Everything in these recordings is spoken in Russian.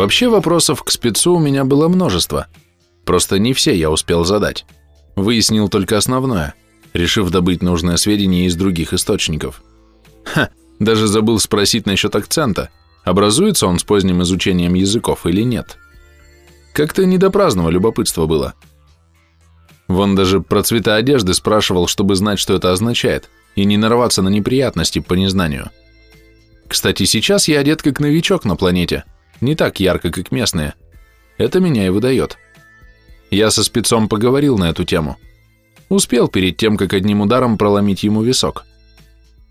Вообще вопросов к спецу у меня было множество, просто не все я успел задать. Выяснил только основное, решив добыть нужное сведения из других источников. Ха, даже забыл спросить насчет акцента, образуется он с поздним изучением языков или нет. Как-то не до праздного любопытства было. Вон даже про цвета одежды спрашивал, чтобы знать, что это означает, и не нарваться на неприятности по незнанию. Кстати, сейчас я одет как новичок на планете, не так ярко, как местные. Это меня и выдает. Я со спецом поговорил на эту тему. Успел перед тем, как одним ударом проломить ему висок.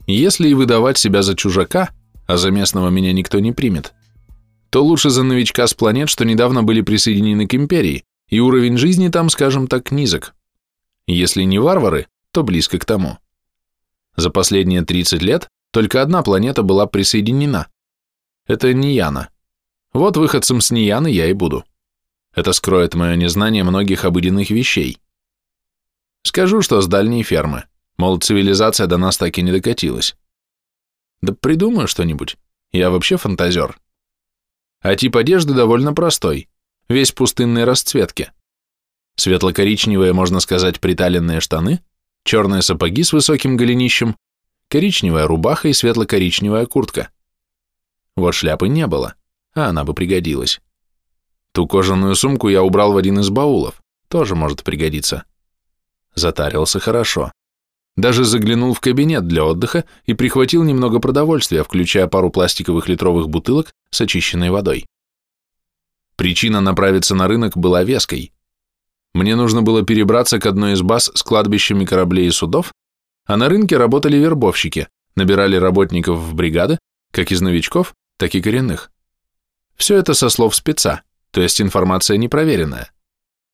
Если и выдавать себя за чужака, а за местного меня никто не примет, то лучше за новичка с планет, что недавно были присоединены к империи, и уровень жизни там, скажем так, низок. Если не варвары, то близко к тому. За последние 30 лет только одна планета была присоединена. Это Нияна. Вот выходцем с Нияны я и буду. Это скроет мое незнание многих обыденных вещей. Скажу, что с дальней фермы. Мол, цивилизация до нас так и не докатилась. Да придумаю что-нибудь. Я вообще фантазер. А тип одежды довольно простой. Весь пустынной расцветки. Светло-коричневые, можно сказать, приталенные штаны, черные сапоги с высоким голенищем, коричневая рубаха и светло-коричневая куртка. Вот шляпы не было, а она бы пригодилась. Ту кожаную сумку я убрал в один из баулов, тоже может пригодиться. Затарился хорошо. Даже заглянул в кабинет для отдыха и прихватил немного продовольствия, включая пару пластиковых литровых бутылок с очищенной водой. Причина направиться на рынок была веской. Мне нужно было перебраться к одной из баз с кладбищами кораблей и судов, а на рынке работали вербовщики, набирали работников в бригады, как из новичков, так и коренных. Все это со слов спеца, то есть информация непроверенная.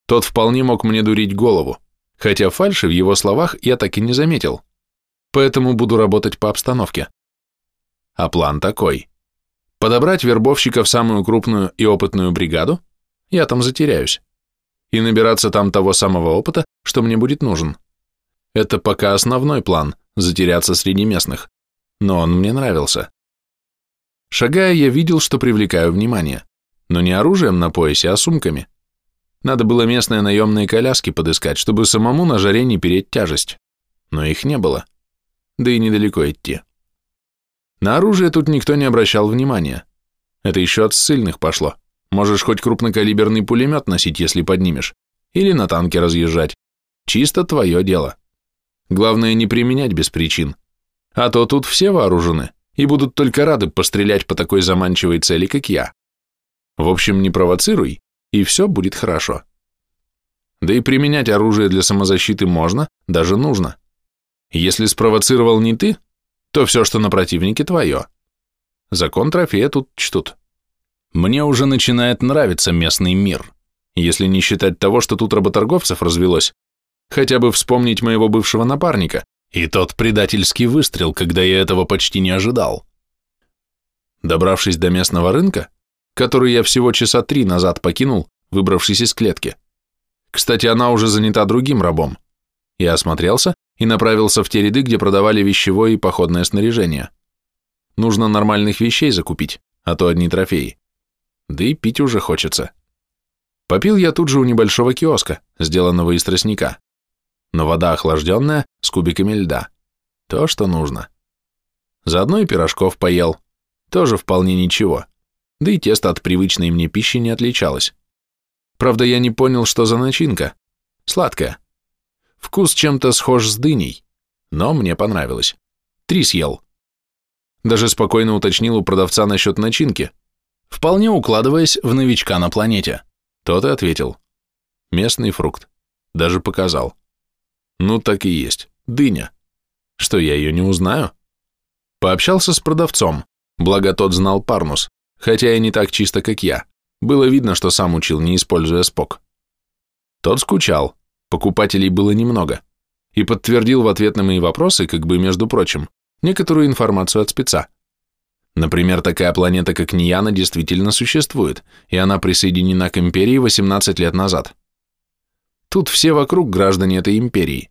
Тот вполне мог мне дурить голову, хотя фальши в его словах я так и не заметил, поэтому буду работать по обстановке. А план такой. Подобрать вербовщика в самую крупную и опытную бригаду, я там затеряюсь, и набираться там того самого опыта, что мне будет нужен. Это пока основной план – затеряться среди местных, но он мне нравился. Шагая, я видел, что привлекаю внимание, но не оружием на поясе, а сумками. Надо было местные наемные коляски подыскать, чтобы самому на жаре не переть тяжесть, но их не было, да и недалеко идти. На оружие тут никто не обращал внимания. Это еще от ссыльных пошло. Можешь хоть крупнокалиберный пулемет носить, если поднимешь, или на танке разъезжать. Чисто твое дело. Главное не применять без причин. А то тут все вооружены и будут только рады пострелять по такой заманчивой цели, как я. В общем, не провоцируй, и все будет хорошо. Да и применять оружие для самозащиты можно, даже нужно. Если спровоцировал не ты, то все, что на противнике, твое. Закон трофея тут чтут. Мне уже начинает нравиться местный мир, если не считать того, что тут работорговцев развелось, Хотя бы вспомнить моего бывшего напарника и тот предательский выстрел, когда я этого почти не ожидал. Добравшись до местного рынка, который я всего часа три назад покинул, выбравшись из клетки. Кстати, она уже занята другим рабом. Я осмотрелся и направился в те ряды, где продавали вещевое и походное снаряжение. Нужно нормальных вещей закупить, а то одни трофеи. Да и пить уже хочется. Попил я тут же у небольшого киоска, сделанного из тростника но вода охлажденная, с кубиками льда. То, что нужно. Заодно и пирожков поел. Тоже вполне ничего. Да и тесто от привычной мне пищи не отличалось. Правда, я не понял, что за начинка. Сладкая. Вкус чем-то схож с дыней, но мне понравилось. Три съел. Даже спокойно уточнил у продавца насчет начинки, вполне укладываясь в новичка на планете. Тот и ответил. Местный фрукт. Даже показал. Ну, так и есть. Дыня. Что, я ее не узнаю? Пообщался с продавцом, благо тот знал Парнус, хотя и не так чисто, как я. Было видно, что сам учил, не используя спок. Тот скучал, покупателей было немного, и подтвердил в ответ на мои вопросы, как бы между прочим, некоторую информацию от спеца. Например, такая планета, как Нияна, действительно существует, и она присоединена к Империи 18 лет назад. Тут все вокруг граждане этой империи.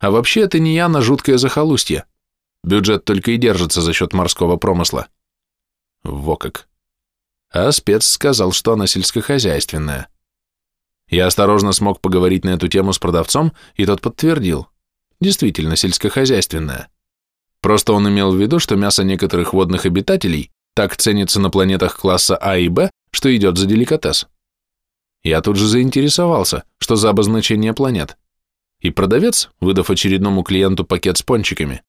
А вообще это не я на жуткое захолустье. Бюджет только и держится за счет морского промысла. Во как. а спец сказал, что она сельскохозяйственная. Я осторожно смог поговорить на эту тему с продавцом, и тот подтвердил. Действительно, сельскохозяйственная. Просто он имел в виду, что мясо некоторых водных обитателей так ценится на планетах класса А и Б, что идет за деликатес. Я тут же заинтересовался, что за обозначение планет. И продавец, выдав очередному клиенту пакет с пончиками,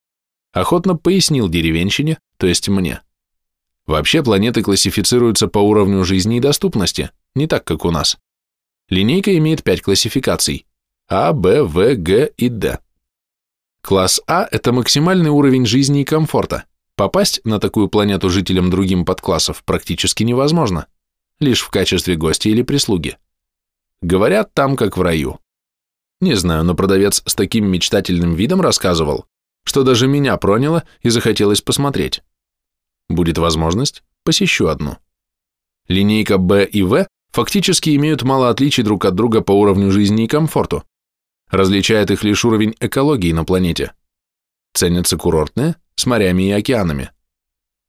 охотно пояснил деревенщине, то есть мне. Вообще планеты классифицируются по уровню жизни и доступности, не так, как у нас. Линейка имеет пять классификаций – А, Б, В, Г и Д. Класс А – это максимальный уровень жизни и комфорта. Попасть на такую планету жителям другим подклассов практически невозможно, лишь в качестве гостя или прислуги. Говорят, там как в раю. Не знаю, но продавец с таким мечтательным видом рассказывал, что даже меня проняло и захотелось посмотреть. Будет возможность, посещу одну. Линейка Б и В фактически имеют мало отличий друг от друга по уровню жизни и комфорту. Различает их лишь уровень экологии на планете. Ценятся курортные, с морями и океанами.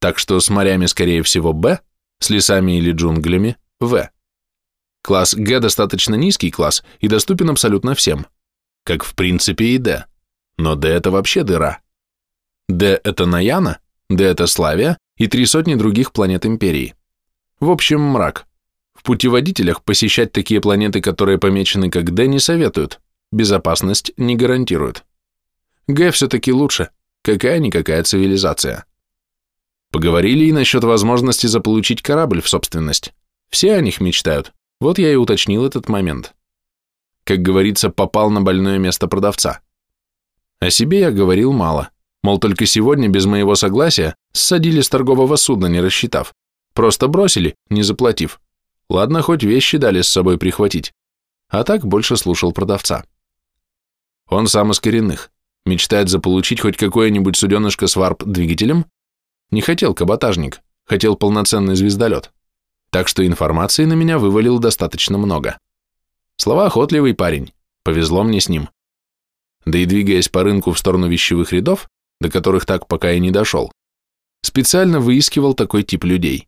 Так что с морями, скорее всего, Б, с лесами или джунглями – В. Класс Г достаточно низкий класс и доступен абсолютно всем, как в принципе и Д. Но Д – это вообще дыра. Д – это Наяна, Д – это Славия и три сотни других планет Империи. В общем, мрак. В путеводителях посещать такие планеты, которые помечены как Д, не советуют, безопасность не гарантирует. Г все-таки лучше, какая-никакая цивилизация. Поговорили и насчет возможности заполучить корабль в собственность. Все о них мечтают, вот я и уточнил этот момент. Как говорится, попал на больное место продавца. О себе я говорил мало, мол, только сегодня без моего согласия ссадили с торгового судна, не рассчитав. Просто бросили, не заплатив. Ладно, хоть вещи дали с собой прихватить. А так больше слушал продавца. Он сам из коренных. Мечтает заполучить хоть какое-нибудь суденышко с варп-двигателем? Не хотел каботажник, хотел полноценный звездолет. Так что информации на меня вывалил достаточно много. Слова охотливый парень, повезло мне с ним. Да и двигаясь по рынку в сторону вещевых рядов, до которых так пока и не дошел, специально выискивал такой тип людей.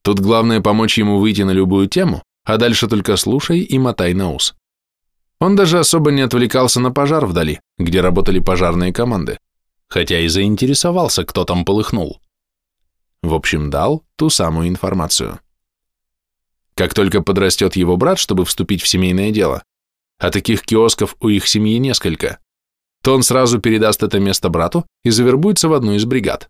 Тут главное помочь ему выйти на любую тему, а дальше только слушай и мотай на ус. Он даже особо не отвлекался на пожар вдали, где работали пожарные команды, хотя и заинтересовался, кто там полыхнул. В общем, дал ту самую информацию. Как только подрастет его брат, чтобы вступить в семейное дело, а таких киосков у их семьи несколько, то он сразу передаст это место брату и завербуется в одну из бригад.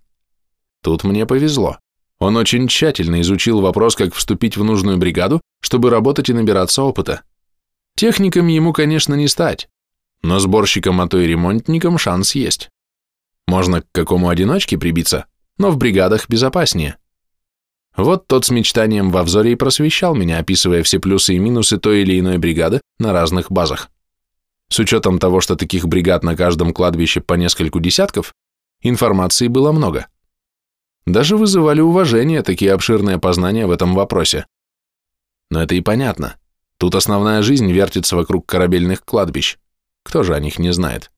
Тут мне повезло. Он очень тщательно изучил вопрос, как вступить в нужную бригаду, чтобы работать и набираться опыта. Техником ему, конечно, не стать, но сборщиком, а то и ремонтником шанс есть. Можно к какому одиночке прибиться, но в бригадах безопаснее. Вот тот с мечтанием во взоре и просвещал меня, описывая все плюсы и минусы той или иной бригады на разных базах. С учетом того, что таких бригад на каждом кладбище по нескольку десятков, информации было много. Даже вызывали уважение такие обширные познания в этом вопросе. Но это и понятно. Тут основная жизнь вертится вокруг корабельных кладбищ. Кто же о них не знает?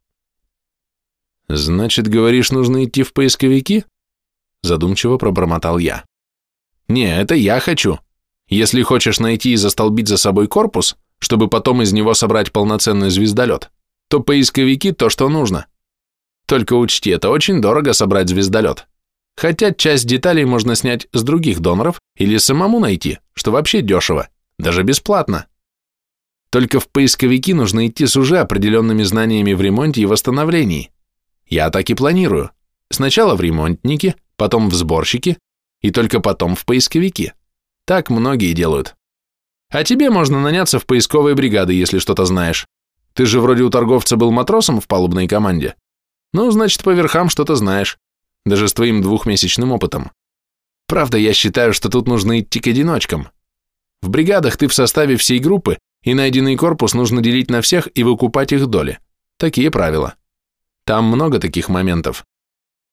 Значит, говоришь, нужно идти в поисковики? Задумчиво пробормотал я. Не, это я хочу. Если хочешь найти и застолбить за собой корпус, чтобы потом из него собрать полноценный звездолет, то поисковики то, что нужно. Только учти, это очень дорого собрать звездолет. Хотя часть деталей можно снять с других доноров или самому найти, что вообще дешево, даже бесплатно. Только в поисковики нужно идти с уже определенными знаниями в ремонте и восстановлении. Я так и планирую. Сначала в ремонтники, потом в сборщики, и только потом в поисковики. Так многие делают. А тебе можно наняться в поисковые бригады, если что-то знаешь. Ты же вроде у торговца был матросом в палубной команде. Ну, значит, по верхам что-то знаешь даже с твоим двухмесячным опытом. Правда, я считаю, что тут нужно идти к одиночкам. В бригадах ты в составе всей группы, и найденный корпус нужно делить на всех и выкупать их доли. Такие правила. Там много таких моментов.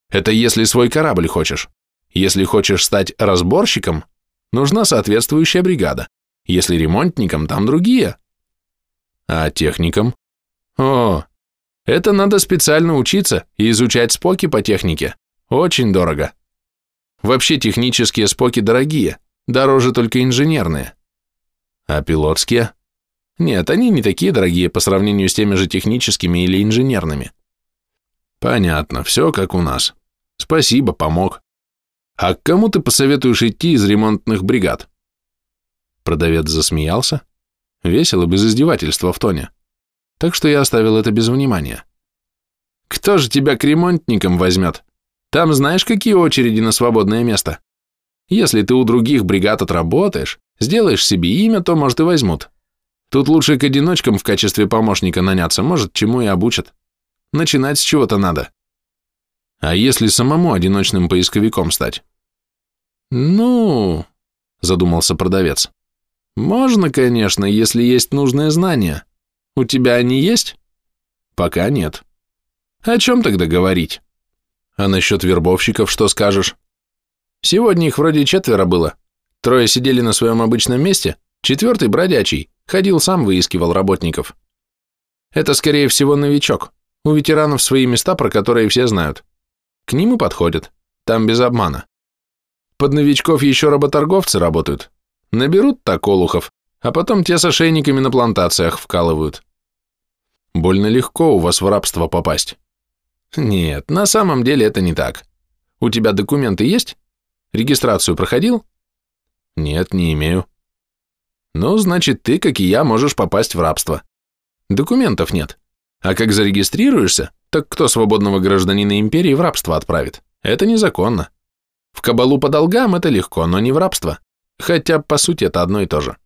Это если свой корабль хочешь. Если хочешь стать разборщиком, нужна соответствующая бригада. Если ремонтником, там другие. А техникам? О, это надо специально учиться и изучать споки по технике. Очень дорого. Вообще технические споки дорогие, Дороже только инженерные. А пилотские? Нет, они не такие дорогие по сравнению с теми же техническими или инженерными. Понятно, все как у нас. Спасибо, помог. А к кому ты посоветуешь идти из ремонтных бригад? Продавец засмеялся, весело, без издевательства в тоне. Так что я оставил это без внимания. Кто же тебя к ремонтникам возьмет? Там знаешь, какие очереди на свободное место? Если ты у других бригад отработаешь, сделаешь себе имя, то, может, и возьмут. Тут лучше к одиночкам в качестве помощника наняться, может, чему и обучат. Начинать с чего-то надо. А если самому одиночным поисковиком стать? Ну, задумался продавец. Можно, конечно, если есть нужные знания. У тебя они есть? Пока нет. О чем тогда говорить? А насчет вербовщиков что скажешь? Сегодня их вроде четверо было. Трое сидели на своем обычном месте, четвертый бродячий, ходил сам выискивал работников. Это, скорее всего, новичок. У ветеранов свои места, про которые все знают. К ним и подходят. Там без обмана. Под новичков еще работорговцы работают. Наберут так олухов, а потом те с ошейниками на плантациях вкалывают. Больно легко у вас в рабство попасть. Нет, на самом деле это не так. У тебя документы есть? Регистрацию проходил? Нет, не имею. Ну, значит, ты, как и я, можешь попасть в рабство. Документов нет. А как зарегистрируешься, так кто свободного гражданина империи в рабство отправит? Это незаконно. В кабалу по долгам это легко, но не в рабство. Хотя, по сути, это одно и то же.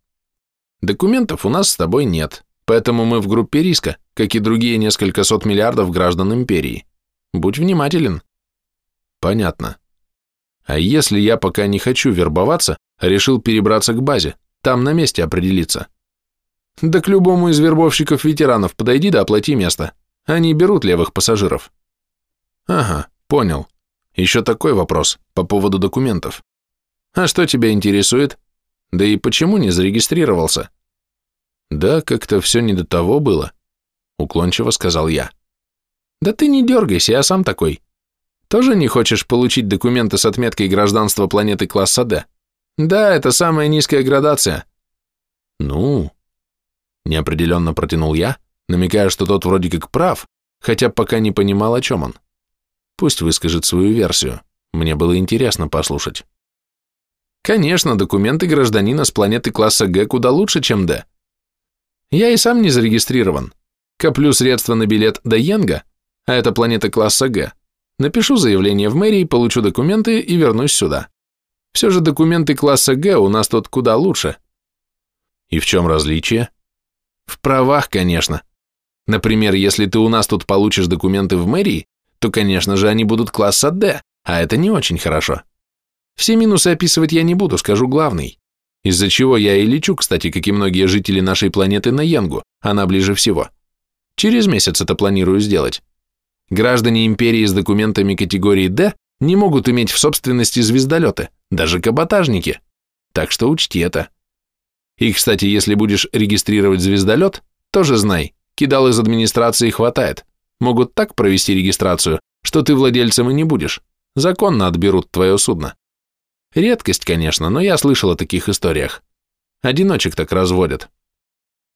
Документов у нас с тобой нет, поэтому мы в группе риска, как и другие несколько сот миллиардов граждан империи. Будь внимателен. Понятно. А если я пока не хочу вербоваться, решил перебраться к базе, там на месте определиться? Да к любому из вербовщиков-ветеранов подойди да оплати место. Они берут левых пассажиров. Ага, понял. Еще такой вопрос по поводу документов. А что тебя интересует? Да и почему не зарегистрировался? Да, как-то все не до того было, уклончиво сказал я. Да ты не дергайся, я сам такой. Тоже не хочешь получить документы с отметкой гражданства планеты класса D? Да, это самая низкая градация. Ну, неопределенно протянул я, намекая, что тот вроде как прав, хотя пока не понимал, о чем он. Пусть выскажет свою версию. Мне было интересно послушать. Конечно, документы гражданина с планеты класса Г куда лучше, чем Д. Я и сам не зарегистрирован. Коплю средства на билет до Йенга, а это планета класса Г, Напишу заявление в мэрии, получу документы и вернусь сюда. Все же документы класса Г у нас тут куда лучше. И в чем различие? В правах, конечно. Например, если ты у нас тут получишь документы в мэрии, то, конечно же, они будут класса Д, а это не очень хорошо. Все минусы описывать я не буду, скажу главный. Из-за чего я и лечу, кстати, как и многие жители нашей планеты на Йенгу, она ближе всего. Через месяц это планирую сделать. Граждане империи с документами категории D не могут иметь в собственности звездолеты, даже каботажники. Так что учти это. И, кстати, если будешь регистрировать звездолет, тоже знай, кидал из администрации хватает. Могут так провести регистрацию, что ты владельцем и не будешь. Законно отберут твое судно. Редкость, конечно, но я слышал о таких историях. Одиночек так разводят.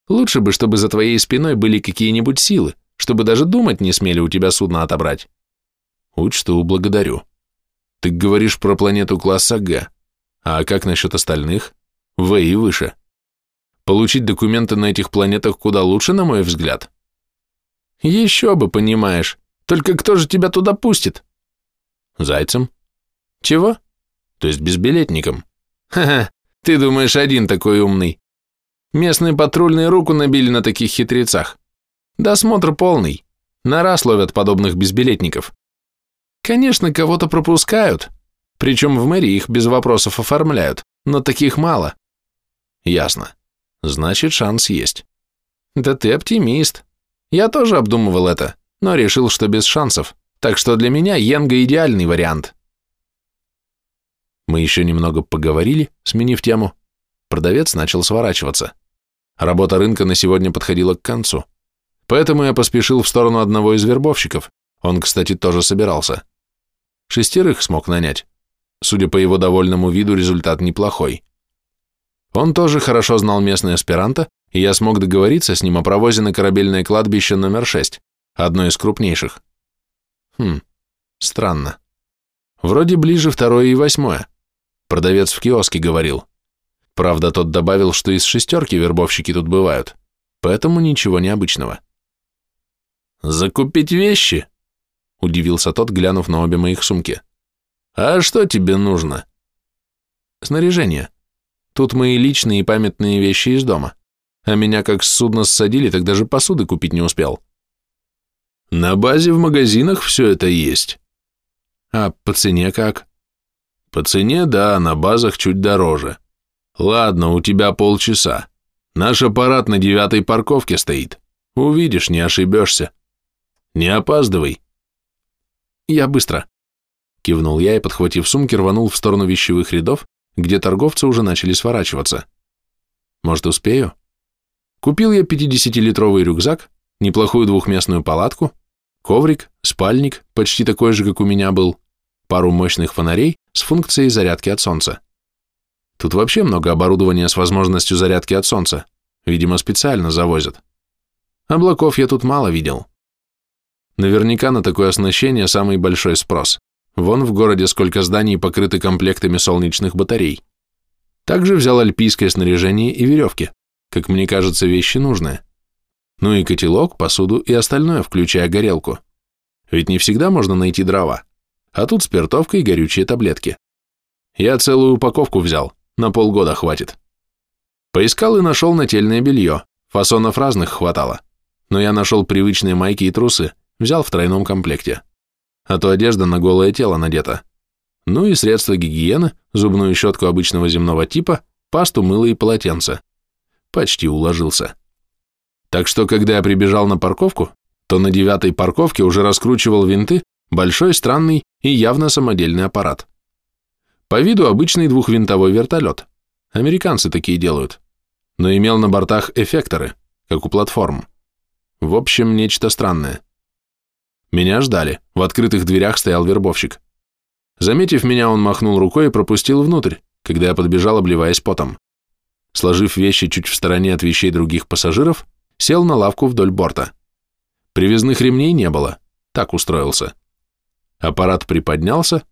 Лучше бы, чтобы за твоей спиной были какие-нибудь силы, чтобы даже думать не смели у тебя судно отобрать. Учту, благодарю. Ты говоришь про планету класса Г. А как насчет остальных? В и выше. Получить документы на этих планетах куда лучше, на мой взгляд. Еще бы, понимаешь. Только кто же тебя туда пустит? Зайцем. Чего? То есть безбилетником. Ха-ха, ты думаешь, один такой умный. Местные патрульные руку набили на таких хитрецах. Досмотр полный. На раз ловят подобных безбилетников. Конечно, кого-то пропускают, причем в мэрии их без вопросов оформляют, но таких мало. Ясно. Значит, шанс есть. Да ты оптимист. Я тоже обдумывал это, но решил, что без шансов, так что для меня Йенга идеальный вариант. Мы еще немного поговорили, сменив тему. Продавец начал сворачиваться. Работа рынка на сегодня подходила к концу. Поэтому я поспешил в сторону одного из вербовщиков. Он, кстати, тоже собирался. Шестерых смог нанять. Судя по его довольному виду, результат неплохой. Он тоже хорошо знал местный аспиранта, и я смог договориться с ним о провозе на корабельное кладбище номер 6, одно из крупнейших. Хм, странно. Вроде ближе второе и восьмое. Продавец в киоске говорил. Правда, тот добавил, что из шестерки вербовщики тут бывают, поэтому ничего необычного. «Закупить вещи?» – удивился тот, глянув на обе моих сумки. «А что тебе нужно?» «Снаряжение. Тут мои личные и памятные вещи из дома. А меня как с судна ссадили, так даже посуды купить не успел». «На базе в магазинах все это есть». «А по цене как?» «По цене, да, на базах чуть дороже. Ладно, у тебя полчаса. Наш аппарат на девятой парковке стоит. Увидишь, не ошибешься. Не опаздывай». «Я быстро», — кивнул я и, подхватив сумки, рванул в сторону вещевых рядов, где торговцы уже начали сворачиваться. «Может, успею?» Купил я 50-литровый рюкзак, неплохую двухместную палатку, коврик, спальник, почти такой же, как у меня был, пару мощных фонарей с функцией зарядки от солнца. Тут вообще много оборудования с возможностью зарядки от солнца, видимо, специально завозят. Облаков я тут мало видел. Наверняка на такое оснащение самый большой спрос. Вон в городе сколько зданий покрыты комплектами солнечных батарей. Также взял альпийское снаряжение и веревки, как мне кажется, вещи нужные. Ну и котелок, посуду и остальное, включая горелку. Ведь не всегда можно найти дрова. А тут спиртовка и горючие таблетки. Я целую упаковку взял, на полгода хватит. Поискал и нашел нательное белье, фасонов разных хватало. Но я нашел привычные майки и трусы, Взял в тройном комплекте. А то одежда на голое тело надета. Ну и средства гигиены, зубную щетку обычного земного типа, пасту, мыло и полотенце. Почти уложился. Так что, когда я прибежал на парковку, то на девятой парковке уже раскручивал винты большой, странный и явно самодельный аппарат. По виду обычный двухвинтовой вертолет. Американцы такие делают. Но имел на бортах эффекторы, как у платформ. В общем, нечто странное. Меня ждали, в открытых дверях стоял вербовщик. Заметив меня, он махнул рукой и пропустил внутрь, когда я подбежал, обливаясь потом. Сложив вещи чуть в стороне от вещей других пассажиров, сел на лавку вдоль борта. Привязных ремней не было, так устроился. Аппарат приподнялся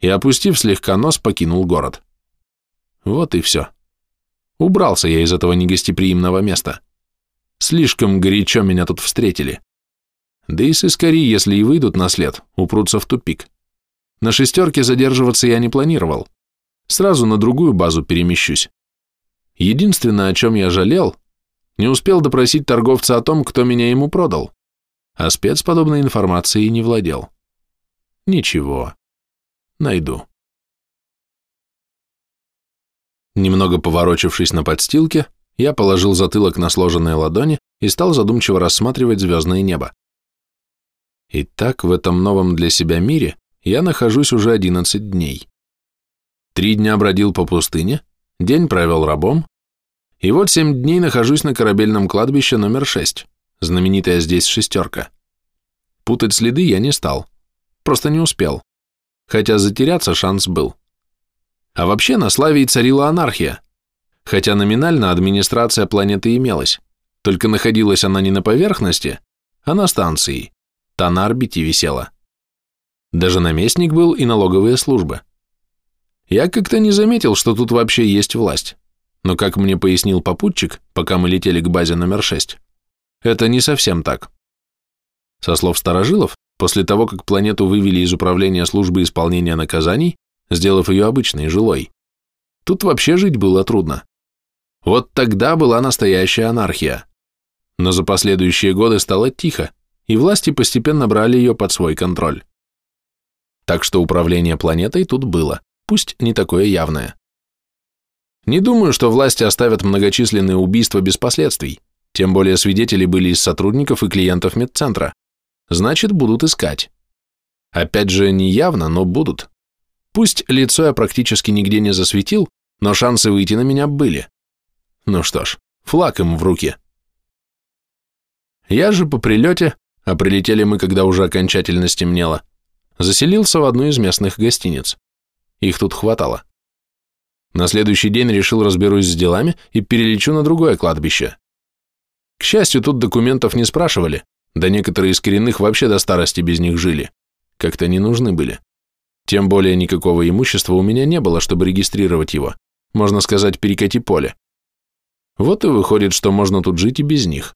и, опустив слегка нос, покинул город. Вот и все. Убрался я из этого негостеприимного места. Слишком горячо меня тут встретили. Да и сыскари, если и выйдут на след, упрутся в тупик. На шестерке задерживаться я не планировал. Сразу на другую базу перемещусь. Единственное, о чем я жалел, не успел допросить торговца о том, кто меня ему продал, а спец подобной информацией не владел. Ничего, найду. Немного поворочившись на подстилке, я положил затылок на сложенные ладони и стал задумчиво рассматривать звездное небо. И так в этом новом для себя мире я нахожусь уже 11 дней. Три дня бродил по пустыне, день провел рабом, и вот семь дней нахожусь на корабельном кладбище номер 6, знаменитая здесь шестерка. Путать следы я не стал, просто не успел, хотя затеряться шанс был. А вообще на Славии царила анархия, хотя номинально администрация планеты имелась, только находилась она не на поверхности, а на станции та на орбите висела. Даже наместник был и налоговые службы. Я как-то не заметил, что тут вообще есть власть, но, как мне пояснил попутчик, пока мы летели к базе номер 6, это не совсем так. Со слов старожилов, после того, как планету вывели из управления службы исполнения наказаний, сделав ее обычной, жилой, тут вообще жить было трудно. Вот тогда была настоящая анархия. Но за последующие годы стало тихо, и власти постепенно брали ее под свой контроль. Так что управление планетой тут было, пусть не такое явное. Не думаю, что власти оставят многочисленные убийства без последствий, тем более свидетели были из сотрудников и клиентов медцентра. Значит, будут искать. Опять же, не явно, но будут. Пусть лицо я практически нигде не засветил, но шансы выйти на меня были. Ну что ж, флаг им в руки. Я же по прилете а прилетели мы, когда уже окончательно стемнело, заселился в одну из местных гостиниц. Их тут хватало. На следующий день решил разберусь с делами и перелечу на другое кладбище. К счастью, тут документов не спрашивали, да некоторые из коренных вообще до старости без них жили. Как-то не нужны были. Тем более никакого имущества у меня не было, чтобы регистрировать его. Можно сказать, перекати поле. Вот и выходит, что можно тут жить и без них.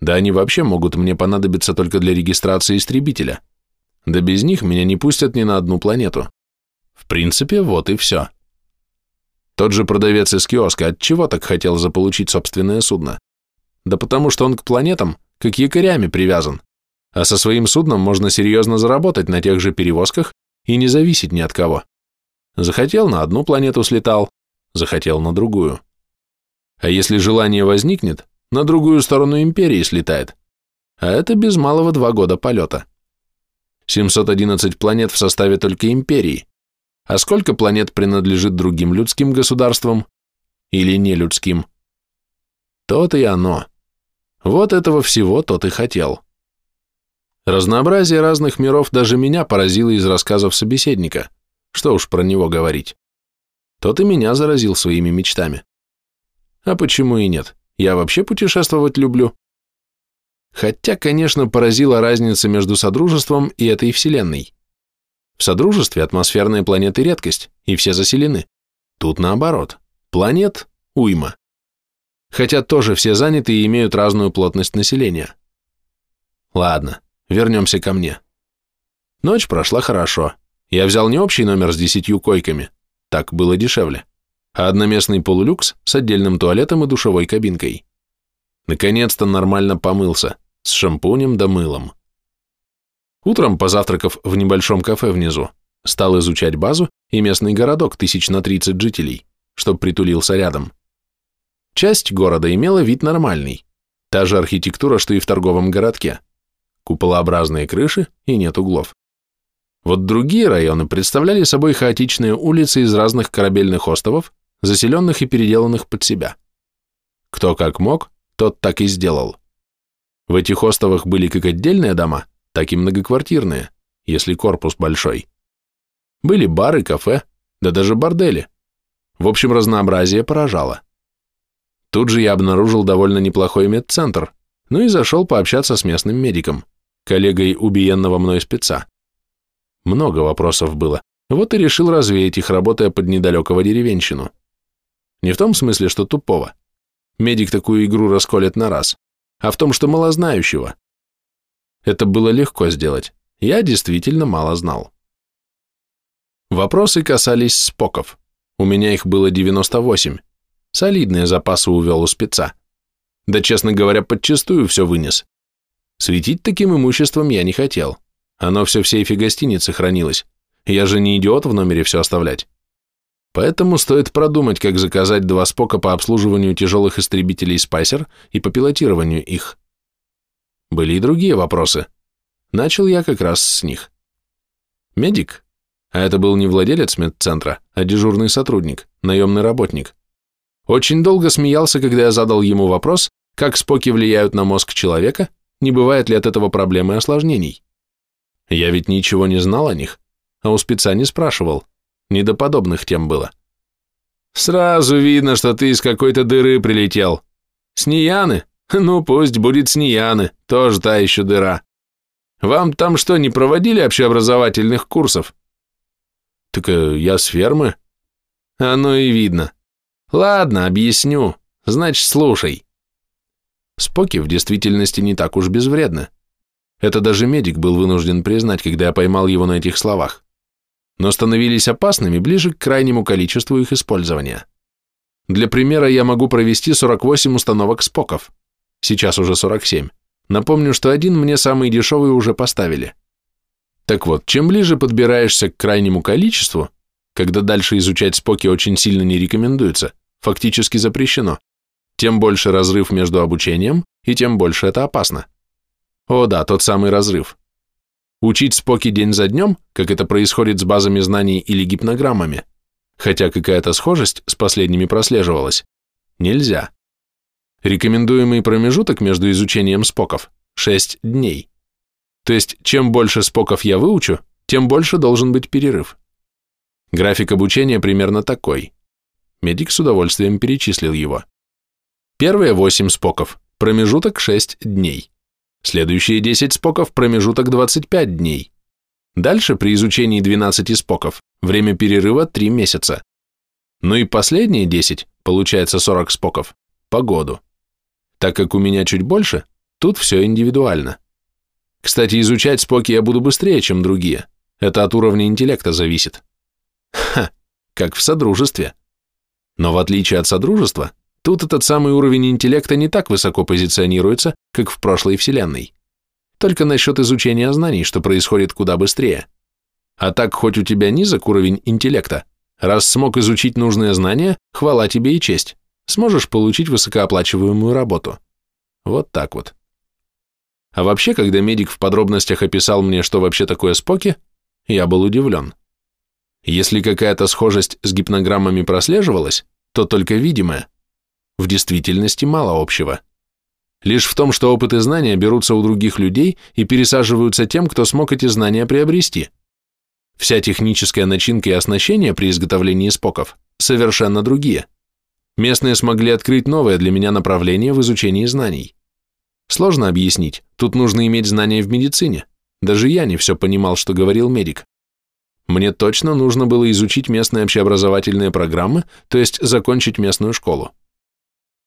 Да они вообще могут мне понадобиться только для регистрации истребителя. Да без них меня не пустят ни на одну планету. Принципе, вот и все. Тот же продавец из киоска от чего так хотел заполучить собственное судно? Да потому что он к планетам, как якорями привязан, а со своим судном можно серьезно заработать на тех же перевозках и не зависеть ни от кого. Захотел на одну планету слетал, захотел на другую. А если желание возникнет, на другую сторону империи слетает. А это без малого два года полета. 711 планет в составе только империи, а сколько планет принадлежит другим людским государствам или нелюдским? То-то и оно. Вот этого всего тот и хотел. Разнообразие разных миров даже меня поразило из рассказов собеседника. Что уж про него говорить. Тот и меня заразил своими мечтами. А почему и нет? Я вообще путешествовать люблю. Хотя, конечно, поразила разница между Содружеством и этой Вселенной. В Содружестве атмосферные планеты редкость, и все заселены. Тут наоборот. Планет – уйма. Хотя тоже все заняты и имеют разную плотность населения. Ладно, вернемся ко мне. Ночь прошла хорошо. Я взял не общий номер с десятью койками, так было дешевле, а одноместный полулюкс с отдельным туалетом и душевой кабинкой. Наконец-то нормально помылся, с шампунем да мылом. Утром, позавтракав в небольшом кафе внизу, стал изучать базу и местный городок тысяч на 30 жителей, чтоб притулился рядом. Часть города имела вид нормальный, та же архитектура, что и в торговом городке. Куполообразные крыши и нет углов. Вот другие районы представляли собой хаотичные улицы из разных корабельных островов, заселенных и переделанных под себя. Кто как мог, тот так и сделал. В этих островах были как отдельные дома, так и многоквартирные, если корпус большой. Были бары, кафе, да даже бордели. В общем, разнообразие поражало. Тут же я обнаружил довольно неплохой медцентр, ну и зашел пообщаться с местным медиком, коллегой убиенного мной спеца. Много вопросов было, вот и решил развеять их, работая под недалекого деревенщину. Не в том смысле, что тупого. Медик такую игру расколет на раз, а в том, что малознающего. Это было легко сделать. Я действительно мало знал. Вопросы касались споков. У меня их было 98. Солидные запасы увел у спеца. Да, честно говоря, подчастую все вынес. Светить таким имуществом я не хотел. Оно все в сейфе гостиницы хранилось. Я же не идиот в номере все оставлять. Поэтому стоит продумать, как заказать два спока по обслуживанию тяжелых истребителей «Спайсер» и по пилотированию их. Были и другие вопросы. Начал я как раз с них. Медик, а это был не владелец медцентра, а дежурный сотрудник, наемный работник, очень долго смеялся, когда я задал ему вопрос, как споки влияют на мозг человека, не бывает ли от этого проблемы и осложнений. Я ведь ничего не знал о них, а у спеца не спрашивал, не до подобных тем было. Сразу видно, что ты из какой-то дыры прилетел. Снияны? Ну, пусть будет Снияны, тоже та еще дыра. Вам там что, не проводили общеобразовательных курсов? Так э, я с фермы. Оно и видно. Ладно, объясню. Значит, слушай. Споки в действительности не так уж безвредны. Это даже медик был вынужден признать, когда я поймал его на этих словах. Но становились опасными ближе к крайнему количеству их использования. Для примера я могу провести 48 установок споков. Сейчас уже 47. Напомню, что один мне самый дешевый уже поставили. Так вот, чем ближе подбираешься к крайнему количеству, когда дальше изучать споки очень сильно не рекомендуется, фактически запрещено, тем больше разрыв между обучением, и тем больше это опасно. О да, тот самый разрыв. Учить споки день за днем, как это происходит с базами знаний или гипнограммами, хотя какая-то схожесть с последними прослеживалась, нельзя. Рекомендуемый промежуток между изучением споков – 6 дней. То есть, чем больше споков я выучу, тем больше должен быть перерыв. График обучения примерно такой. Медик с удовольствием перечислил его. Первые 8 споков, промежуток 6 дней. Следующие 10 споков, промежуток 25 дней. Дальше при изучении 12 споков время перерыва 3 месяца. Ну и последние 10, получается 40 споков, по году. Так как у меня чуть больше, тут все индивидуально. Кстати, изучать споки я буду быстрее, чем другие. Это от уровня интеллекта зависит. Ха, как в содружестве. Но в отличие от содружества, тут этот самый уровень интеллекта не так высоко позиционируется, как в прошлой вселенной. Только насчет изучения знаний, что происходит куда быстрее. А так, хоть у тебя низок уровень интеллекта, раз смог изучить нужные знания, хвала тебе и честь. Сможешь получить высокооплачиваемую работу. Вот так вот. А вообще, когда медик в подробностях описал мне, что вообще такое споки, я был удивлен. Если какая-то схожесть с гипнограммами прослеживалась, то только видимая. В действительности мало общего. Лишь в том, что опыт и знания берутся у других людей и пересаживаются тем, кто смог эти знания приобрести. Вся техническая начинка и оснащение при изготовлении споков совершенно другие. Местные смогли открыть новое для меня направление в изучении знаний. Сложно объяснить, тут нужно иметь знания в медицине. Даже я не все понимал, что говорил медик. Мне точно нужно было изучить местные общеобразовательные программы, то есть закончить местную школу.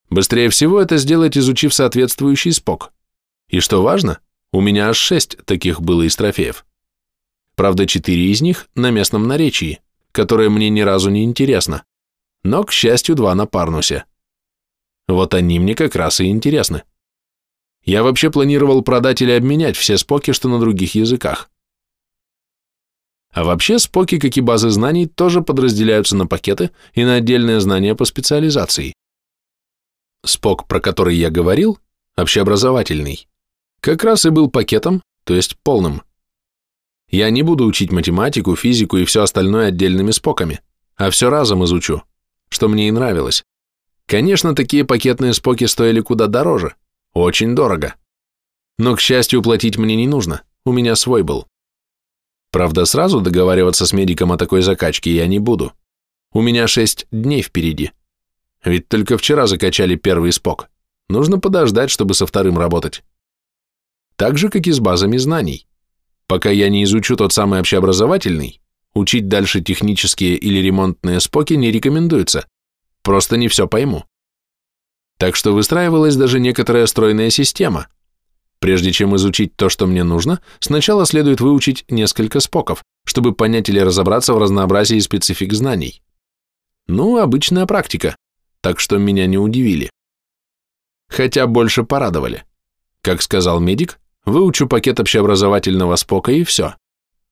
Быстрее всего это сделать, изучив соответствующий спок. И что важно, у меня аж шесть таких было из трофеев. Правда, четыре из них на местном наречии, которое мне ни разу не интересно. Но, к счастью, два на парнусе. Вот они мне как раз и интересны. Я вообще планировал продать или обменять все споки, что на других языках. А вообще споки, как и базы знаний, тоже подразделяются на пакеты и на отдельные знания по специализации. Спок, про который я говорил, общеобразовательный, как раз и был пакетом, то есть полным. Я не буду учить математику, физику и все остальное отдельными споками, а все разом изучу, что мне и нравилось. Конечно, такие пакетные споки стоили куда дороже, очень дорого. Но, к счастью, платить мне не нужно, у меня свой был. Правда, сразу договариваться с медиком о такой закачке я не буду. У меня шесть дней впереди. Ведь только вчера закачали первый спок. Нужно подождать, чтобы со вторым работать. Так же, как и с базами знаний. Пока я не изучу тот самый общеобразовательный, учить дальше технические или ремонтные споки не рекомендуется. Просто не все пойму. Так что выстраивалась даже некоторая стройная система. Прежде чем изучить то, что мне нужно, сначала следует выучить несколько споков, чтобы понять или разобраться в разнообразии специфик знаний. Ну, обычная практика, так что меня не удивили. Хотя больше порадовали. Как сказал медик, выучу пакет общеобразовательного спока и все.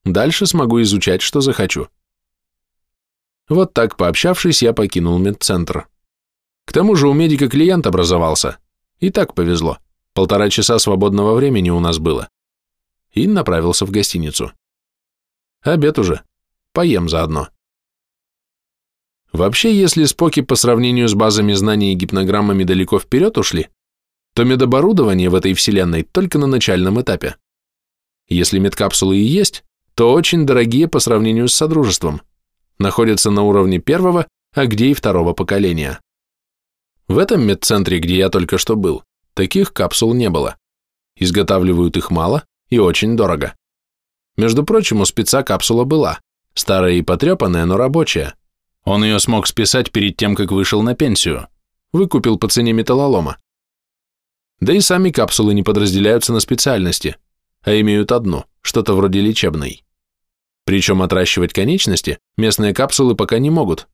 Дальше смогу изучать, что захочу. Вот так, пообщавшись, я покинул медцентр. К тому же у медика клиент образовался. И так повезло. Полтора часа свободного времени у нас было. И направился в гостиницу. Обед уже. Поем заодно. Вообще, если споки по сравнению с базами знаний и гипнограммами далеко вперед ушли, то медоборудование в этой вселенной только на начальном этапе. Если медкапсулы и есть, то очень дорогие по сравнению с Содружеством, находятся на уровне первого, а где и второго поколения. В этом медцентре, где я только что был, таких капсул не было. Изготавливают их мало и очень дорого. Между прочим, у спеца капсула была, старая и потрепанная, но рабочая. Он ее смог списать перед тем, как вышел на пенсию. Выкупил по цене металлолома. Да и сами капсулы не подразделяются на специальности, а имеют одну, что-то вроде лечебной. Причем отращивать конечности местные капсулы пока не могут,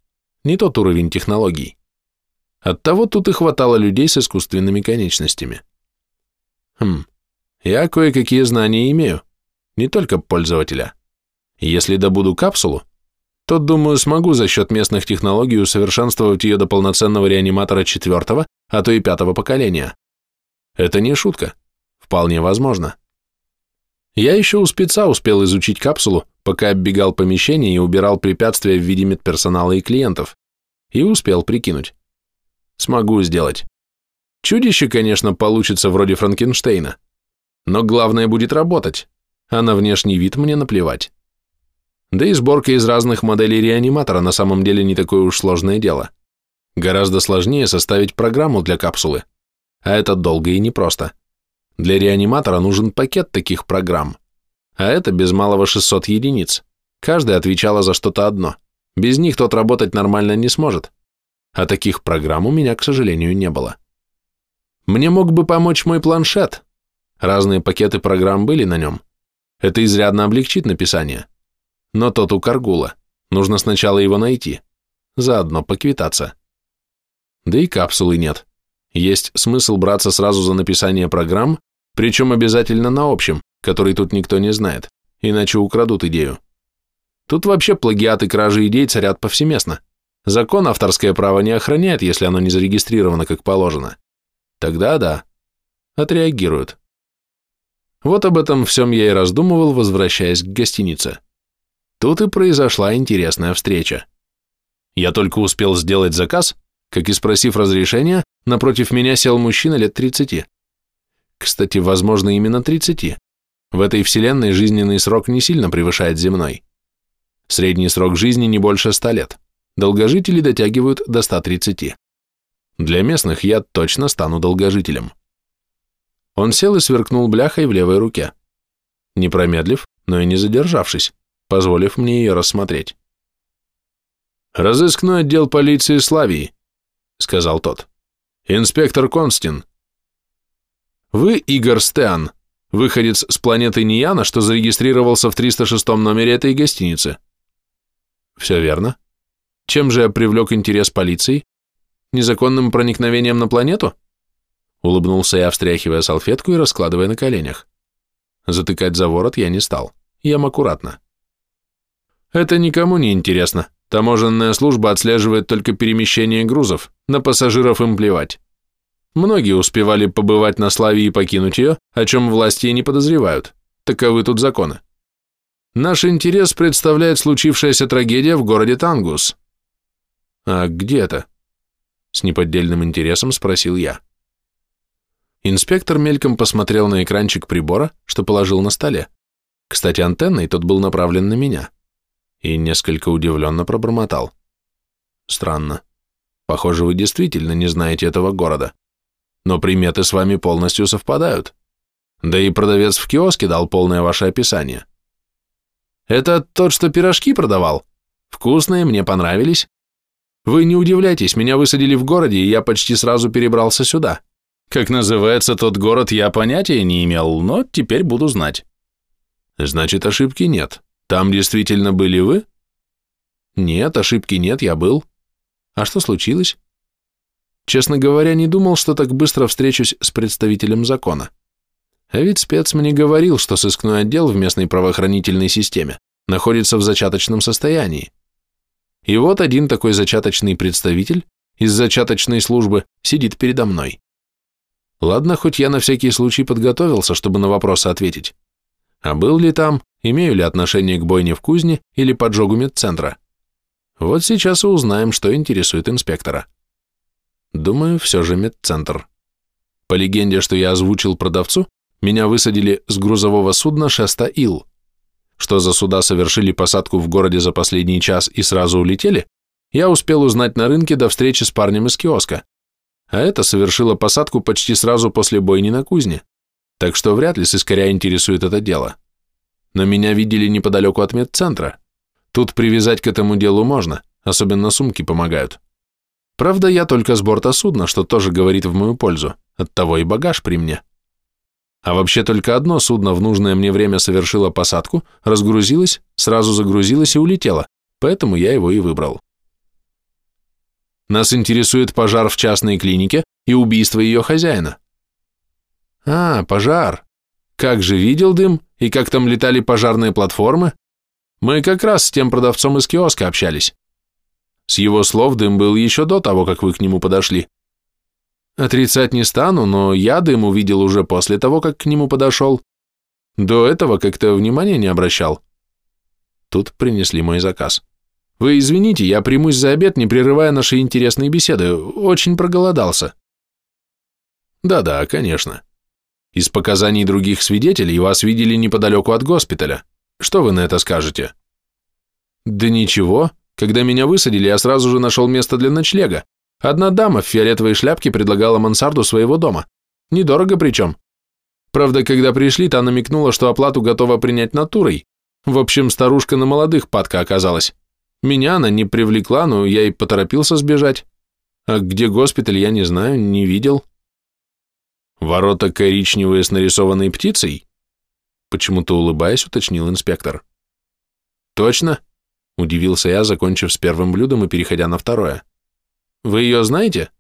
не тот уровень технологий. Оттого тут и хватало людей с искусственными конечностями. Хм, я кое-какие знания имею, не только пользователя. Если добуду капсулу, то, думаю, смогу за счет местных технологий усовершенствовать ее до полноценного реаниматора четвертого, а то и пятого поколения. Это не шутка. Вполне возможно. Я еще у спеца успел изучить капсулу, пока оббегал помещение и убирал препятствия в виде медперсонала и клиентов. И успел прикинуть. Смогу сделать. Чудище, конечно, получится вроде Франкенштейна. Но главное будет работать, а на внешний вид мне наплевать. Да и сборка из разных моделей реаниматора на самом деле не такое уж сложное дело. Гораздо сложнее составить программу для капсулы, а это долго и непросто. Для реаниматора нужен пакет таких программ, а это без малого 600 единиц. Каждая отвечала за что-то одно. Без них тот работать нормально не сможет. А таких программ у меня, к сожалению, не было. Мне мог бы помочь мой планшет. Разные пакеты программ были на нем. Это изрядно облегчит написание. Но тот у Каргула. Нужно сначала его найти. Заодно поквитаться. Да и капсулы нет. Есть смысл браться сразу за написание программ, причем обязательно на общем, который тут никто не знает, иначе украдут идею. Тут вообще плагиаты кражи идей царят повсеместно. Закон авторское право не охраняет, если оно не зарегистрировано как положено. Тогда да, отреагируют. Вот об этом всем я и раздумывал, возвращаясь к гостинице. Тут и произошла интересная встреча. Я только успел сделать заказ, как и спросив разрешения, напротив меня сел мужчина лет 30. Кстати, возможно, именно 30. В этой вселенной жизненный срок не сильно превышает земной. Средний срок жизни не больше 100 лет. Долгожители дотягивают до 130. Для местных я точно стану долгожителем. Он сел и сверкнул бляхой в левой руке. Не промедлив, но и не задержавшись, позволив мне ее рассмотреть. «Разыскной отдел полиции Славии», — сказал тот. «Инспектор Констин». «Вы Игорь Стеан, выходец с планеты Нияна, что зарегистрировался в 306 номере этой гостиницы». «Все верно. Чем же я привлек интерес полиции? Незаконным проникновением на планету? Улыбнулся я, встряхивая салфетку и раскладывая на коленях. Затыкать за ворот я не стал. Ем аккуратно. Это никому не интересно. Таможенная служба отслеживает только перемещение грузов, на пассажиров им плевать. Многие успевали побывать на славе и покинуть ее, о чем власти и не подозревают. Таковы тут законы. Наш интерес представляет случившаяся трагедия в городе Тангус. А где это? С неподдельным интересом спросил я. Инспектор мельком посмотрел на экранчик прибора, что положил на столе. Кстати, антенной тот был направлен на меня. И несколько удивленно пробормотал. Странно. Похоже, вы действительно не знаете этого города. Но приметы с вами полностью совпадают. Да и продавец в киоске дал полное ваше описание. Это тот, что пирожки продавал? Вкусные, мне понравились. Вы не удивляйтесь, меня высадили в городе, и я почти сразу перебрался сюда. Как называется тот город, я понятия не имел, но теперь буду знать. Значит, ошибки нет. Там действительно были вы? Нет, ошибки нет, я был. А что случилось? Честно говоря, не думал, что так быстро встречусь с представителем закона. А ведь спец мне говорил, что сыскной отдел в местной правоохранительной системе находится в зачаточном состоянии. И вот один такой зачаточный представитель из зачаточной службы сидит передо мной. Ладно, хоть я на всякий случай подготовился, чтобы на вопросы ответить. А был ли там, имею ли отношение к бойне в кузне или поджогу медцентра? Вот сейчас и узнаем, что интересует инспектора. Думаю, все же медцентр. По легенде, что я озвучил продавцу, меня высадили с грузового судна Шеста Ил. Что за суда совершили посадку в городе за последний час и сразу улетели, я успел узнать на рынке до встречи с парнем из киоска. А это совершило посадку почти сразу после бойни на кузне, так что вряд ли сыскаря интересует это дело. Но меня видели неподалеку от медцентра. Тут привязать к этому делу можно, особенно сумки помогают. Правда, я только с борта судна, что тоже говорит в мою пользу, оттого и багаж при мне. А вообще только одно судно в нужное мне время совершило посадку, разгрузилось, сразу загрузилось и улетело, поэтому я его и выбрал. Нас интересует пожар в частной клинике и убийство ее хозяина. А, пожар. Как же видел дым, и как там летали пожарные платформы? Мы как раз с тем продавцом из киоска общались. С его слов дым был еще до того, как вы к нему подошли. Отрицать не стану, но я дым увидел уже после того, как к нему подошел. До этого как-то внимания не обращал. Тут принесли мой заказ. Вы извините, я примусь за обед, не прерывая наши интересные беседы. Очень проголодался. Да-да, конечно. Из показаний других свидетелей вас видели неподалеку от госпиталя. Что вы на это скажете? Да ничего. Когда меня высадили, я сразу же нашел место для ночлега, Одна дама в фиолетовой шляпке предлагала мансарду своего дома. Недорого причем. Правда, когда пришли, та намекнула, что оплату готова принять натурой. В общем, старушка на молодых падка оказалась. Меня она не привлекла, но я и поторопился сбежать. А где госпиталь, я не знаю, не видел. Ворота коричневые с нарисованной птицей? Почему-то улыбаясь, уточнил инспектор. Точно? Удивился я, закончив с первым блюдом и переходя на второе. Вы ее знаете?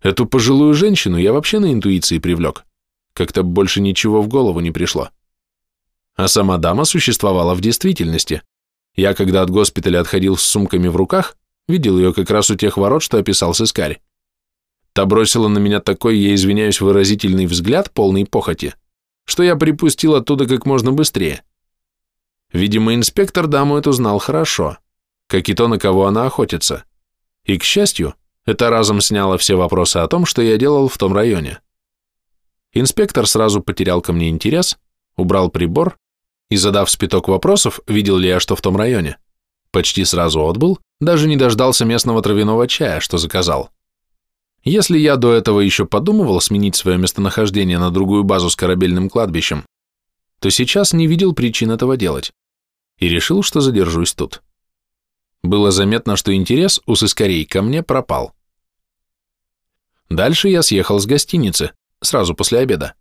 Эту пожилую женщину я вообще на интуиции привлек. Как-то больше ничего в голову не пришло. А сама дама существовала в действительности. Я, когда от госпиталя отходил с сумками в руках, видел ее как раз у тех ворот, что описал сыскарь. Та бросила на меня такой, я извиняюсь, выразительный взгляд, полный похоти, что я припустил оттуда как можно быстрее. Видимо, инспектор даму эту знал хорошо, как и то, на кого она охотится. И, к счастью, это разом сняло все вопросы о том, что я делал в том районе. Инспектор сразу потерял ко мне интерес, убрал прибор и, задав спиток вопросов, видел ли я что в том районе, почти сразу отбыл, даже не дождался местного травяного чая, что заказал. Если я до этого еще подумывал сменить свое местонахождение на другую базу с корабельным кладбищем, то сейчас не видел причин этого делать и решил, что задержусь тут. Было заметно, что интерес у сыскарей ко мне пропал. Дальше я съехал с гостиницы, сразу после обеда.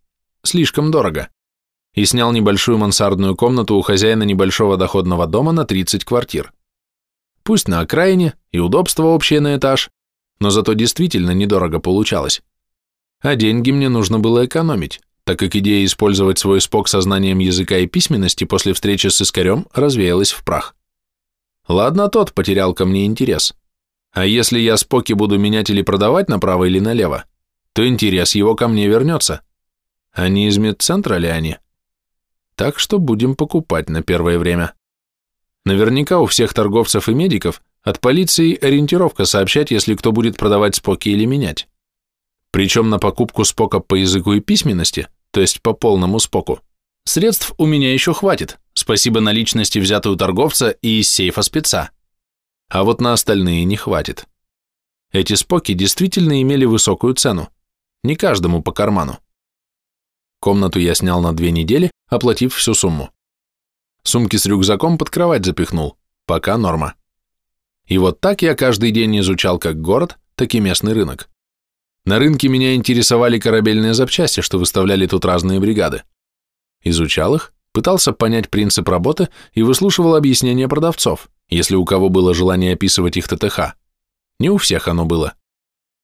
Слишком дорого. И снял небольшую мансардную комнату у хозяина небольшого доходного дома на 30 квартир. Пусть на окраине и удобство общее на этаж, но зато действительно недорого получалось. А деньги мне нужно было экономить, так как идея использовать свой спок сознанием языка и письменности после встречи с искарем развеялась в прах. Ладно, тот потерял ко мне интерес. А если я споки буду менять или продавать направо или налево, то интерес его ко мне вернется. Не из медцентра ли они? Так что будем покупать на первое время. Наверняка у всех торговцев и медиков от полиции ориентировка сообщать, если кто будет продавать споки или менять. Причем на покупку спока по языку и письменности, то есть по полному споку, средств у меня еще хватит, спасибо наличности взятой у торговца и из сейфа спеца. А вот на остальные не хватит. Эти споки действительно имели высокую цену, не каждому по карману. Комнату я снял на две недели, оплатив всю сумму. Сумки с рюкзаком под кровать запихнул, пока норма. И вот так я каждый день изучал как город, так и местный рынок. На рынке меня интересовали корабельные запчасти, что выставляли тут разные бригады. Изучал их, пытался понять принцип работы и выслушивал объяснения продавцов, если у кого было желание описывать их ТТХ. Не у всех оно было.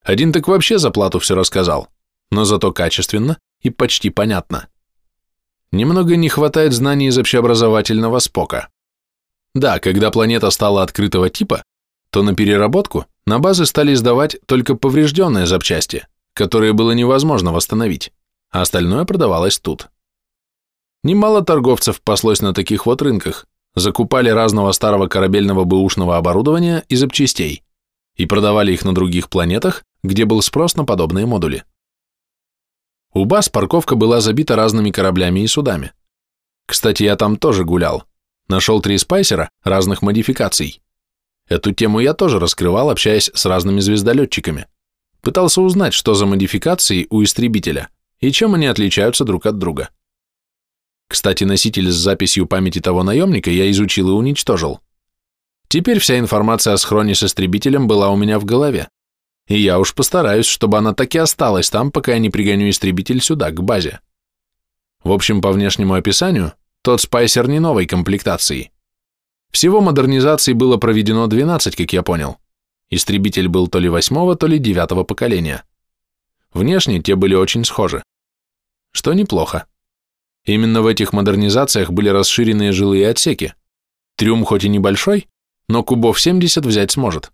Один так вообще за плату все рассказал, но зато качественно и почти понятно. Немного не хватает знаний из общеобразовательного спока. Да, когда планета стала открытого типа, то на переработку на базы стали сдавать только поврежденные запчасти, которые было невозможно восстановить, а остальное продавалось тут. Немало торговцев паслось на таких вот рынках, закупали разного старого корабельного бэушного оборудования и запчастей и продавали их на других планетах, где был спрос на подобные модули. У баз парковка была забита разными кораблями и судами. Кстати, я там тоже гулял. Нашел три спайсера разных модификаций Эту тему я тоже раскрывал, общаясь с разными звездолетчиками. Пытался узнать, что за модификации у истребителя и чем они отличаются друг от друга. Кстати, носитель с записью памяти того наемника я изучил и уничтожил. Теперь вся информация о схроне с истребителем была у меня в голове, и я уж постараюсь, чтобы она так и осталась там, пока я не пригоню истребитель сюда, к базе. В общем, по внешнему описанию, тот спайсер не новой комплектации. Всего модернизаций было проведено 12, как я понял. Истребитель был то ли восьмого, то ли девятого поколения. Внешне те были очень схожи. Что неплохо. Именно в этих модернизациях были расширенные жилые отсеки. Трюм хоть и небольшой, но кубов 70 взять сможет.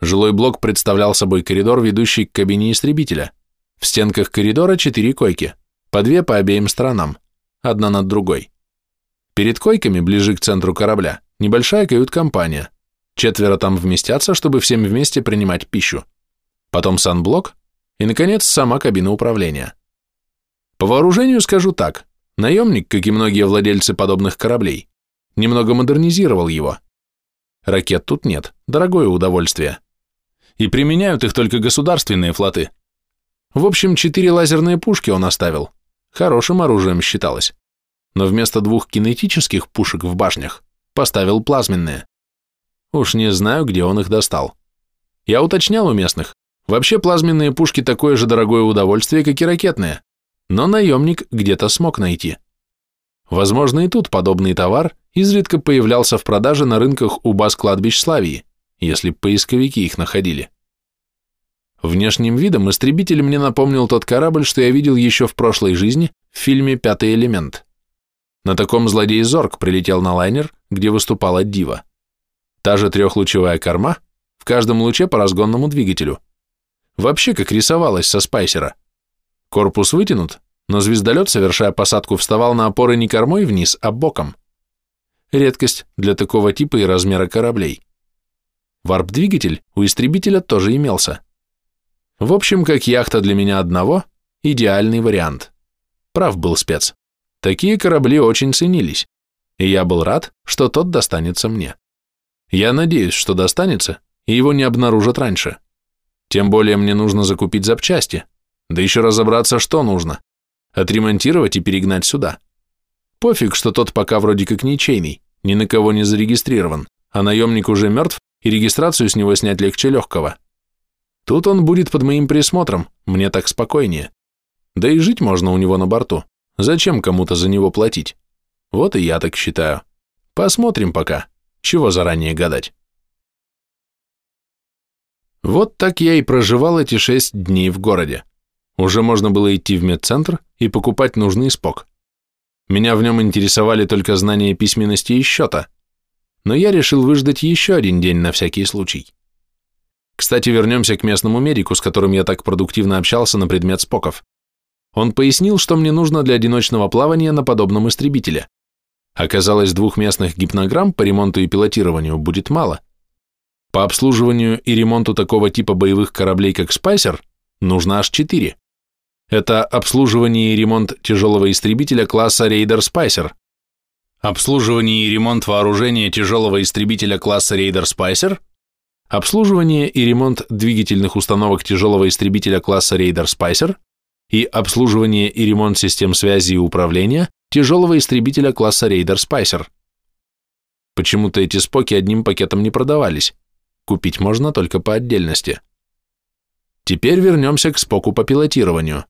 Жилой блок представлял собой коридор, ведущий к кабине истребителя. В стенках коридора четыре койки, по две по обеим сторонам, одна над другой. Перед койками, ближе к центру корабля, небольшая кают-компания. Четверо там вместятся, чтобы всем вместе принимать пищу. Потом санблок и, наконец, сама кабина управления. По вооружению скажу так. Наемник, как и многие владельцы подобных кораблей, немного модернизировал его. Ракет тут нет, дорогое удовольствие. и применяют их только государственные флоты. В общем, четыре лазерные пушки он оставил. Хорошим оружием считалось. Но вместо двух кинетических пушек в башнях поставил плазменные. Уж не знаю, где он их достал. Я уточнял у местных. Вообще плазменные пушки такое же дорогое удовольствие, как и ракетные. Но наемник где-то смог найти. Возможно, и тут подобный товар изредка появлялся в продаже на рынках у баз кладбищ Славии, если поисковики их находили. Внешним видом истребитель мне напомнил тот корабль, что я видел еще в прошлой жизни в фильме «Пятый элемент». На таком злодей Зорг прилетел на лайнер, где выступала Дива. Та же трехлучевая корма, в каждом луче по разгонному двигателю. Вообще как рисовалась со спайсера. Корпус вытянут, но звездолет, совершая посадку, вставал на опоры не кормой вниз, а боком. Редкость для такого типа и размера кораблей. Варп-двигатель у истребителя тоже имелся. В общем, как яхта для меня одного, идеальный вариант. Прав был спец. Такие корабли очень ценились, и я был рад, что тот достанется мне. Я надеюсь, что достанется, и его не обнаружат раньше. Тем более мне нужно закупить запчасти, да еще разобраться, что нужно, отремонтировать и перегнать сюда. Пофиг, что тот пока вроде как ничейный, ни на кого не зарегистрирован, а наемник уже мертв, и регистрацию с него снять легче легкого. Тут он будет под моим присмотром, мне так спокойнее. Да и жить можно у него на борту. Зачем кому-то за него платить? Вот и я так считаю. Посмотрим пока. Чего заранее гадать? Вот так я и проживал эти шесть дней в городе. Уже можно было идти в медцентр и покупать нужный спок. Меня в нем интересовали только знания письменности и счета, но я решил выждать еще один день на всякий случай. Кстати, вернемся к местному медику, с которым я так продуктивно общался на предмет споков. Он пояснил, что мне нужно для одиночного плавания на подобном истребителе. Оказалось, двух местных гипнограмм по ремонту и пилотированию будет мало. По обслуживанию и ремонту такого типа боевых кораблей, как «Спайсер», нужно аж четыре. Это обслуживание и ремонт тяжелого истребителя класса «Рейдер Спайсер», обслуживание и ремонт вооружения тяжелого истребителя класса «Рейдер Спайсер», обслуживание и ремонт двигательных установок тяжелого истребителя класса Raider Spicer и обслуживание и ремонт систем связи и управления тяжелого истребителя класса Raider Spicer. Почему-то эти споки одним пакетом не продавались. Купить можно только по отдельности. Теперь вернемся к споку по пилотированию.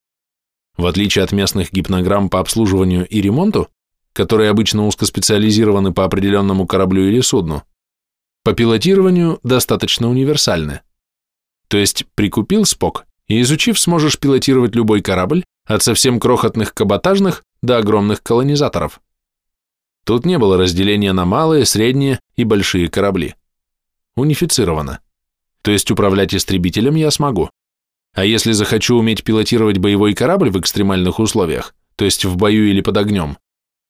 В отличие от местных гипнограмм по обслуживанию и ремонту, которые обычно узкоспециализированы по определенному кораблю или судну, по пилотированию достаточно универсальны. То есть прикупил спок и изучив, сможешь пилотировать любой корабль, от совсем крохотных каботажных до огромных колонизаторов. Тут не было разделения на малые, средние и большие корабли. Унифицировано. То есть управлять истребителем я смогу. А если захочу уметь пилотировать боевой корабль в экстремальных условиях, то есть в бою или под огнем,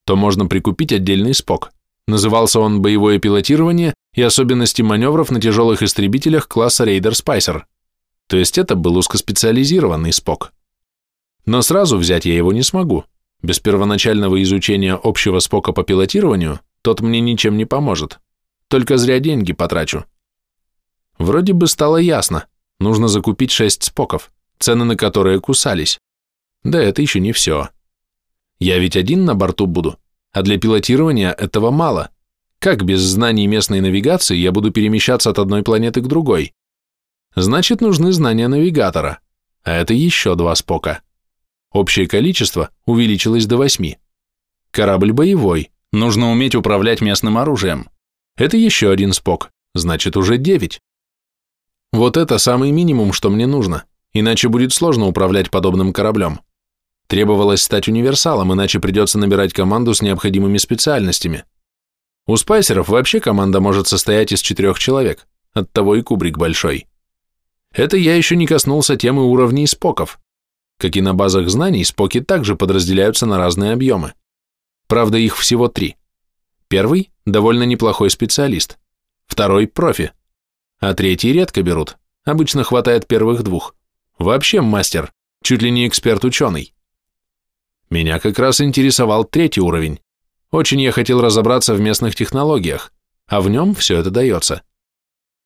то можно прикупить отдельный спок. Назывался он «Боевое пилотирование и особенности маневров на тяжелых истребителях класса Raider Spicer». То есть это был узкоспециализированный спок. Но сразу взять я его не смогу. Без первоначального изучения общего спока по пилотированию тот мне ничем не поможет. Только зря деньги потрачу. Вроде бы стало ясно. Нужно закупить шесть споков, цены на которые кусались. Да это еще не все. Я ведь один на борту буду, а для пилотирования этого мало. Как без знаний местной навигации я буду перемещаться от одной планеты к другой? Значит, нужны знания навигатора, а это еще два спока. Общее количество увеличилось до восьми. Корабль боевой, нужно уметь управлять местным оружием. Это еще один спок, значит уже девять. Вот это самый минимум, что мне нужно, иначе будет сложно управлять подобным кораблем. Требовалось стать универсалом, иначе придется набирать команду с необходимыми специальностями. У спайсеров вообще команда может состоять из четырех человек, оттого и кубрик большой. Это я еще не коснулся темы уровней споков. Как и на базах знаний, споки также подразделяются на разные объемы. Правда, их всего три. Первый – довольно неплохой специалист. Второй – профи. А третий редко берут, обычно хватает первых двух. Вообще мастер, чуть ли не эксперт-ученый. Меня как раз интересовал третий уровень. Очень я хотел разобраться в местных технологиях, а в нем все это дается.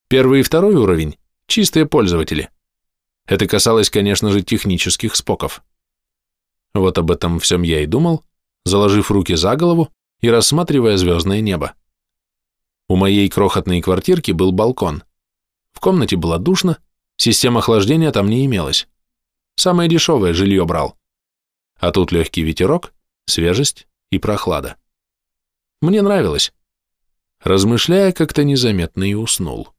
Первый и второй уровень – Чистые пользователи. Это касалось, конечно же, технических споков. Вот об этом всем я и думал, заложив руки за голову и рассматривая звездное небо. У моей крохотной квартирки был балкон. В комнате было душно, система охлаждения там не имелась. Самое дешевое жилье брал. А тут легкий ветерок, свежесть и прохлада. Мне нравилось. Размышляя, как-то незаметно и уснул.